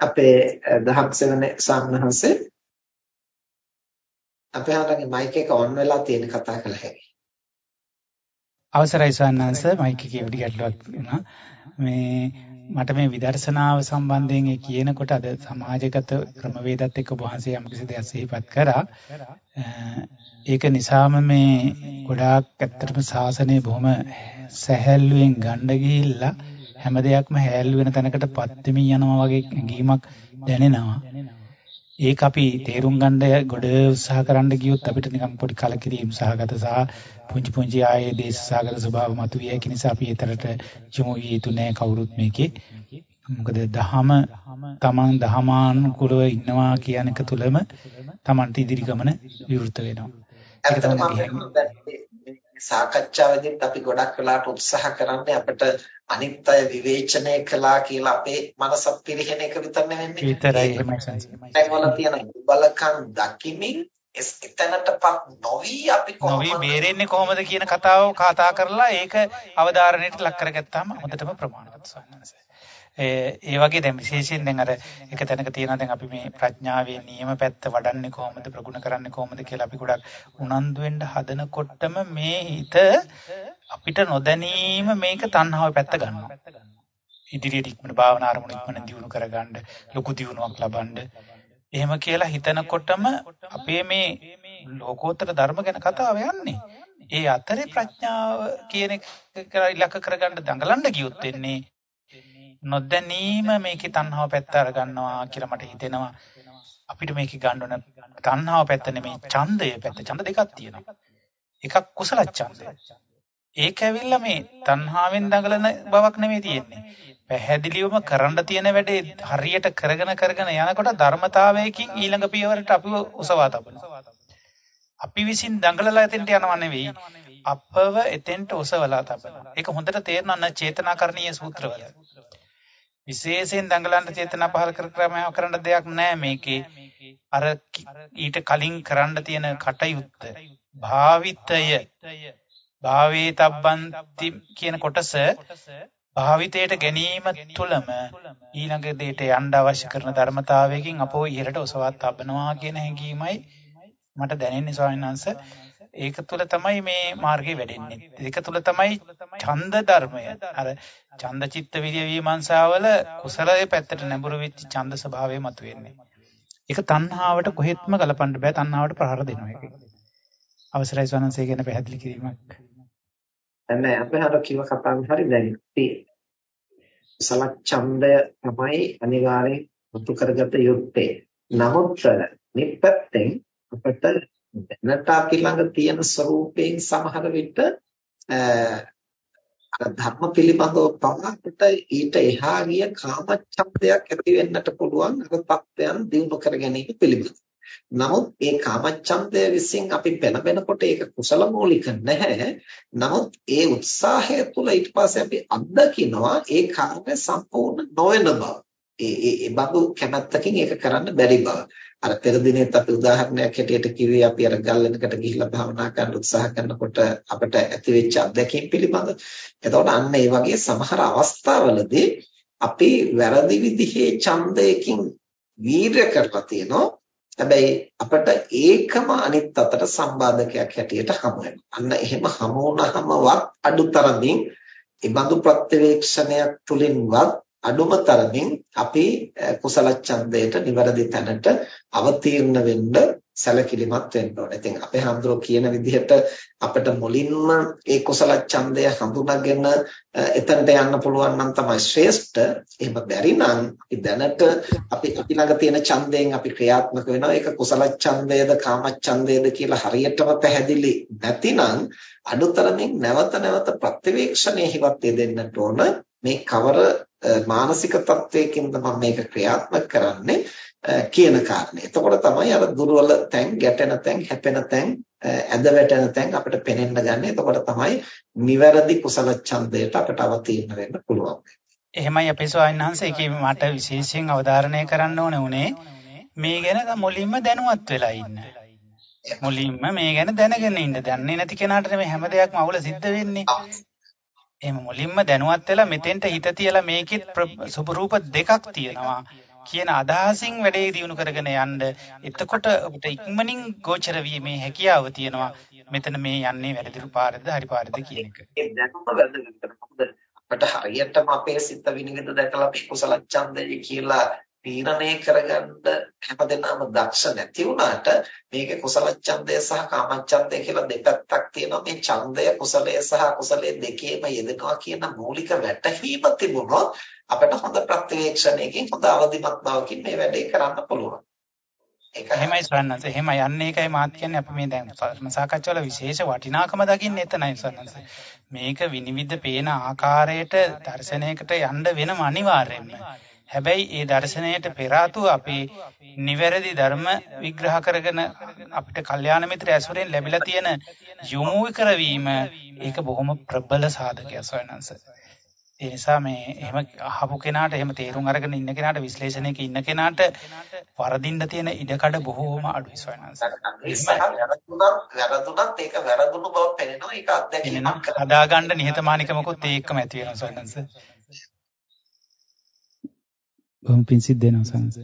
අපේ දහම් සෙවනේ සාමනහසේ අපේ හරගේ මයික් එක ඔන් වෙලා තියෙන කතා කළ හැකි. අවසරයි සවන්නංශ මයික් එකේ විදි ගැටලුවක් වුණා. මේ මට මේ විදර්ශනාව සම්බන්ධයෙන් ඒ කියනකොට අද සමාජගත ක්‍රමවේදත් එක්ක ඔබ වහන්සේ යම්කිසි දෙයක් සිහිපත් කරා. ඒක නිසාම මේ ගොඩාක් ඇත්තටම ශාසනය බොහොම සැහැල්ලුවෙන් ගන්න ගිහිල්ලා හැම දෙයක්ම හැල්ලු වෙන තැනකටපත් වෙමින් යනවා වගේ හැඟීමක් දැනෙනවා. ඒක අපි තේරුම් ගන්න ගොඩ උත්සාහ කරන්න ගියොත් අපිට නිකන් පොඩි කලකිරීම සහගත සහ පුංචි පුංචි ආයේ දේශසාගත ස්වභාව මතුවේ. ඒක නිසා අපි ඒතරට යොමු විය යුතු නෑ කවුරුත් මේකේ. මොකද දහම තමන් දහමානුකූලව ඉන්නවා කියන එක තුළම තමන්ට ඉදිරි ගමන විවෘත වෙනවා. ඒක තමයි සාකච්ඡාවේදීත් අපි ගොඩක් වෙලාට උත්සාහ කරන්නේ අපිට අනිත් අය විවේචනය කළා කියලා අපේ මනසත් පිරිහෙන එක විතර නෙවෙන්නේ. විතරයි එහෙමයි. ඒවල තියෙන බලකම් දකිමින් එතනටපත් නොවි අපි කොහොමද නොවි බේරෙන්නේ කොහොමද කියන කතාව කතා කරලා ඒක අවධාරණයට ලක් කරගත්තාම හොඳටම ප්‍රමාණවත් සන්නස. ඒ වගේ දැන් විශේෂයෙන් දැන් අර එක තැනක තියෙනවා දැන් අපි මේ ප්‍රඥාවේ නියම පැත්ත වඩන්නේ කොහොමද ප්‍රගුණ කරන්නේ කොහොමද කියලා අපි ගොඩක් උනන්දු වෙන්න හදනකොටම මේ හිත අපිට නොදැනීම මේක තණ්හාව පැත්ත ගන්නවා. ඉදිරියට ඉක්මන භාවනා අරමුණු ඉක්මන දියුණු කරගන්න ලොකු දියුණුවක් ලබන්න එහෙම කියලා හිතනකොටම අපේ මේ ලෝකෝත්තර ධර්ම ගැන කතාව යන්නේ. ඒ අතරේ ප්‍රඥාව කියන එක ඉලක්ක කරගන්න දඟලන්න ගියොත් වෙන්නේ නොදැනීම මේකේ තණ්හාව පැත්ත අර ගන්නවා කියලා මට හිතෙනවා. අපිට මේකේ ගන්න ඕන තණ්හාව පැත්ත නෙමෙයි ඡන්දය පැත්ත. ඡන්ද දෙකක් තියෙනවා. එකක් කුසල ඡන්දය. ඒක ඇවිල්ලා මේ තණ්හාවෙන් දඟලන බවක් නෙමෙයි තියෙන්නේ. පැහැදිලිවම කරන්න තියෙන වැඩේ හරියට කරගෙන කරගෙන යනකොට ධර්මතාවයකින් ඊළඟ පියවරට අපිව උසවා තබනවා. අපි විසින් දඟලලා එතෙන්ට යනවා නෙවෙයි අපව එතෙන්ට ඔසවලා තබනවා. ඒක හොඳට තේරෙනවා චේතනාකරණීය සූත්‍රවල. විශේෂයෙන් දඟලන්න චේතනා පහල කර ක්‍රමයක් කරන්න දෙයක් නැහැ මේකේ. අර ඊට කලින් කරන්න තියෙන කටයුත්ත. භාවිතය. භාවේ තබ්බන්ති කියන කොටස භාවිතයට ගැනීම තුළම ඊළඟ දෙයට යන්න අවශ්‍ය කරන ධර්මතාවයකින් අපෝ ඉහළට ඔසවා තබනවා කියන හැඟීමයි මට දැනෙන්නේ ස්වාමීන් වහන්සේ. ඒක තුල තමයි මේ මාර්ගය වැඩෙන්නේ. ඒක තුල තමයි ඡන්ද ධර්මය. අර ඡන්ද චිත්ත විරිය විමර්ශාවල කුසලයේ පැත්තට නැඹුරු වෙච්ච ඡන්ද ස්වභාවය මතුවෙන්නේ. ඒක තණ්හාවට කොහෙත්ම ගලපන්න බෑ. තණ්හාවට ප්‍රහාර දෙනවා ඒක. අවසරයි ස්වනන්සේ කියන පැහැදිලි කිරීමක්. නෑ අපේ හර කිව්ව කතාව හරි දැන් සල ඡන්දය තමයි අනිවාර්යෙන් මුතු කරගත යුත්තේ. නමුත් නිප්පත්තෙන් අපිට දැනට අපි ළඟ තියෙන ස්වરૂපයෙන් සමහර විට ධර්ම පිළිබඳව පමණට ඊට එහා ගිය කාමච්ඡන්දයක් ඇති වෙන්නට පුළුවන් අර තත්ත්වයන් දිනු කර ගැනීම පිළිබඳව. නමුත් ඒ කාමච්ඡන්දය විසින් අපි පෙළඹෙනකොට ඒක කුසල මූලික නැහැ. නමුත් ඒ උත්සාහය තුළ ඊට පස්සේ අපි අත්දකිනවා ඒ කාර්ය සම්පූර්ණ නොවන බව. ඒ ඒ බඳු කැමැත්තකින් ඒක කරන්න බැරි බව. අර පෙර දිනෙත් අපි උදාහරණයක් හැටියට කිව්වේ අපි අර ගල්ලෙනකට ගිහිල්ලා භාවනා කරන්න උත්සාහ කරනකොට අපිට ඇතිවෙච්ච අත්දැකීම් පිළිබඳ. එතකොට අන්න ඒ වගේ සමහර අවස්ථාවලදී අපි වැරදි විදිහේ ඡන්දයකින් වීරය කරලා තියෙනවා. හැබැයි අපිට ඒකම අනිත් අතට සම්බාධකයක් හැටියට හමු අන්න එහෙම හමු වුණාමවත් අඩුතරමින් ඒ බඳු ප්‍රත්‍යවේක්ෂණයක් තුලින්වත් අඩුම තරමින් අපි කුසල ඡන්දයට නිවැරදි තැනට අවතීර්ණ වෙන්න සැලකිලිමත් වෙන්න ඕනේ. ඉතින් අපේ හඳුරෝ කියන විදිහට අපිට මුලින්ම ඒ කුසල ඡන්දය හඳුනාගෙන එතනට යන්න පුළුවන් නම් තමයි ශ්‍රේෂ්ඨ. එහෙම බැරි නම් අපි දැනට අපි අපි ළඟ තියෙන ඡන්දයෙන් අපි ක්‍රියාත්මක වෙනවා. ඒක කුසල ඡන්දයද කාම ඡන්දයද කියලා හරියටම පැහැදිලි නැතිනම් අඩුතරමින් නැවත නැවත ප්‍රත්‍යවේක්ෂණයෙහිවත් යෙදෙන්නට ඕන. මේ කවර මානසික තත්වයකින්ද මම මේක ක්‍රියාත්මක කරන්නේ කියන කාරණේ. එතකොට තමයි අර දුර්වල තැන්, ගැටෙන තැන්, හැපෙන තැන්, ඇද වැටෙන තැන් අපිට පේනෙන්න ගන්න. එතකොට තමයි නිවැරදි කුසල ඡන්දයට අපිට අවතීර්ණ වෙන්න පුළුවන්. එහෙමයි අපේ ස්වාමීන් වහන්සේ ඒකේ මට විශේෂයෙන් අවධාරණය කරන්න ඕනේ උනේ මේ ගැන මුලින්ම දැනුවත් වෙලා ඉන්න. මුලින්ම මේ ගැන දැනගෙන ඉන්න. දන්නේ නැති කෙනාට මේ හැම දෙයක්ම අවුල සිද්ධ වෙන්නේ. එහෙම මුලින්ම දැනුවත් වෙලා මෙතෙන්ට හිත තියලා මේකෙත් සුබ රූප දෙකක් තියෙනවා කියන අදහසින් වැඩේ දියුණු කරගෙන යන්න එතකොට ඔබට ඉක්මනින් ගෝචර වීමේ හැකියාව තියෙනවා මෙතන මේ යන්නේ වැරදිරු පාරද හරි පාරද කියන එක. ඒ දැනුම වැදගත්. මොකද අපිට හරියටම අපේ සිත විනිවිද දැකලා මේ කුසල ඡන්දය කියලා තීරණය කරගන්න හැමදෙනාම දක්ෂ නැති වුණාට මේකේ කුසල ඡන්දය සහ කාම ඡන්දය කියලා දෙපැත්තක් තියෙනවා මේ ඡන්දය කුසලය සහ අකුසලය දෙකේම යෙදෙනවා කියන මූලික වැටහීම තිබුණොත් අපිට හොඳ ප්‍රත්‍යක්ෂණයකින් හොඳ අවදිමත් බවකින් මේ වැඩේ කරන්න පුළුවන්. එහෙමයි ස්වර්ණන්ස. එහෙම යන්නේ එකයි මාත් කියන්නේ අපි මේ දැන් සාකච්ඡාවල විශේෂ වටිනාකම දකින්නේ එතනයි ස්වර්ණන්ස. මේක විනිවිද පේන ආකාරයට දර්ශනයකට යන්න වෙනම අනිවාර්යෙන්ම. හැබැයි ඒ දර්ශනයට පෙර අපි නිවැරදි ධර්ම විග්‍රහ කරගෙන අපිට කල්යාණ මිත්‍ර ඇසුරෙන් ලැබිලා තියෙන යොමු කරවීම ඒක බොහොම ප්‍රබල සාධකයක් සොයනන්ස. ඒ නිසා මේ එහෙම අහපු කෙනාට එහෙම තේරුම් අරගෙන ඉන්න කෙනාට විශ්ලේෂණයක ඉන්න කෙනාට වරදින්න තියෙන ඉඩකඩ බොහෝම අඩුයි සොයනන්ස. වැරදුනත් ඒක වැරදුණු බව පෙනෙනවා ඒක අත්දැකීමක්. හදාගන්න නිහතමානිකමකුත් ඒකම ඇති වෙනවා සොයනන්ස. බොහොම පිං සිද්ධ වෙනවා සංස.